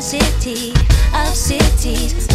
city of cities.